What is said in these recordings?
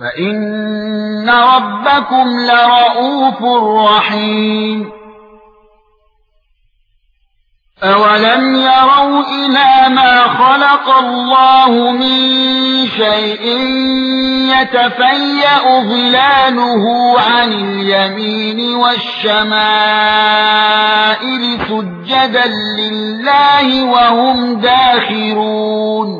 فَإِنَّ رَبَّكُمْ لَرَءُوفٌ رَحِيمٌ أَوَلَمْ يَرَوْا إِلَى مَا خَلَقَ اللَّهُ مِن شَيْءٍ يَتَفَيَّأُ ظِلَالُهُ عَنِ الْيَمِينِ وَالشَّمَائِلِ سُجَّدًا لِّلَّهِ وَهُمْ دَاخِرُونَ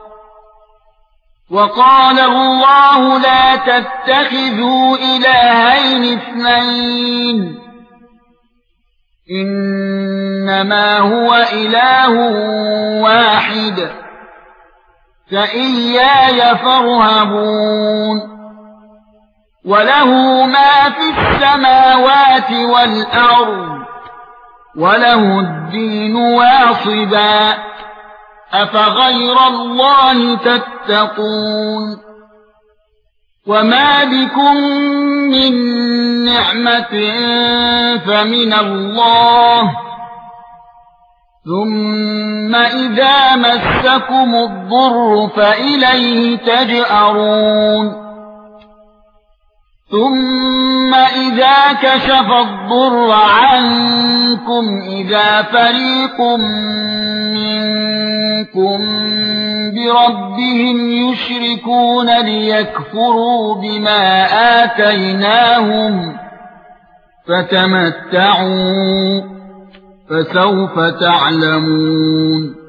وَقَالَ اللَّهُ لَا تَتَّخِذُوا إِلَٰهَيْنِ اثْنَيْنِ. إِنَّمَا هُوَ إِلَٰهٌ وَاحِدٌ. فَإِيَّايَ فَارْهَبُونِ. وَلَهُ مَا فِي السَّمَاوَاتِ وَالْأَرْضِ. وَلَهُ الدِّينُ وَاصِبًا. افغير الله تتقون وما بكم من نعمه فمن الله ثم اذا مسكم الضر فإليه تجأرون ثُمَّ إِذَا كَشَفَ الضُّرَّ عَنكُمْ إِذَا فَرِيقٌ مِنكُم بِرَبِّهِمْ يُشْرِكُونَ لِيَكْفُرُوا بِمَا آتَيْنَاهُمْ فَتَمَتَّعُوا فَسَوْفَ تَعْلَمُونَ